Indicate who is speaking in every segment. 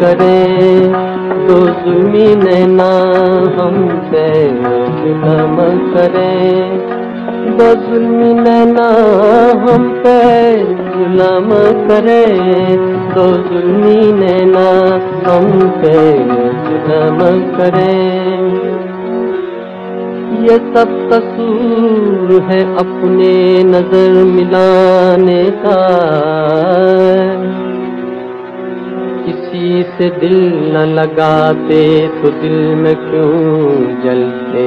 Speaker 1: करे। दो जुल्मी नैना हम पे जुलम करे। दो जुल्मी नैना हम पे जुलम करे। दो जुल्मी नैना हम पे जुलम करे। ये सब कसूर है अपने नज़र मिलाने का। से दिल न लगाते तो दिल में क्यों जलते?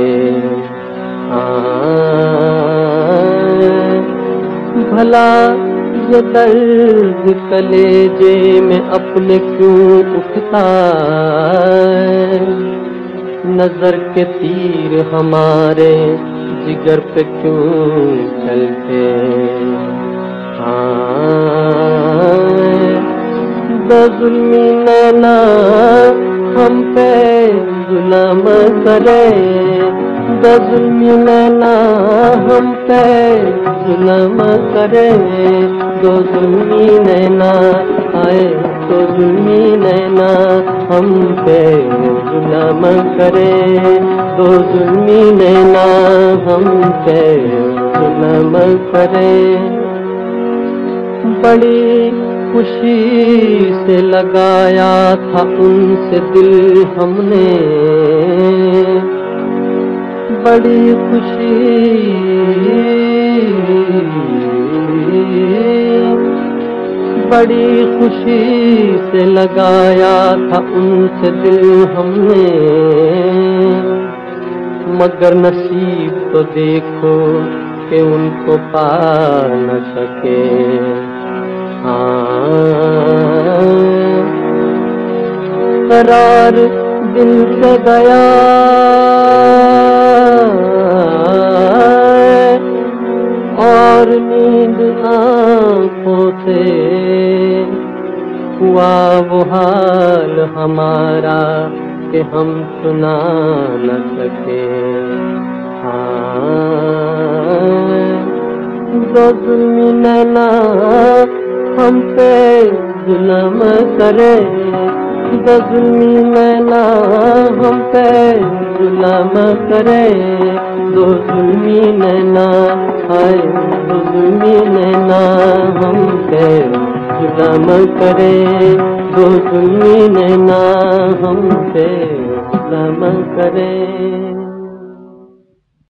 Speaker 1: भला ये दर्द कलेजे में अपने क्यों उठता नज़र के तीर हमारे जिगर पे क्यों चलते? जुल्मी नैना हम पे जुलम करे। जुल्मी नैना हम पे जुलम करे। दो जुल्मी नैना आए तो जुल्मी नैना हम पे जुलम करे। दो जुल्मी नैना हम पे जुलम करे। बड़ी खुशी से लगाया था उनसे दिल हमने। बड़ी खुशी बड़ी खुशी से लगाया था उनसे दिल हमने। मगर नसीब तो देखो कि उनको पा न सके। करार दिल से गया। और नींद आँखों से हुआ वो हाल हमारा कि हम सुना न सके। जुल्मी नैना हम पे जुलम करे दो जुल्मी नैना हम पे जुलम करे, दो जुल्मी नैना, हाय दो जुल्मी नैना, हम पे जुलम करे, दो जुल्मी नैना, हम पे जुलम करे।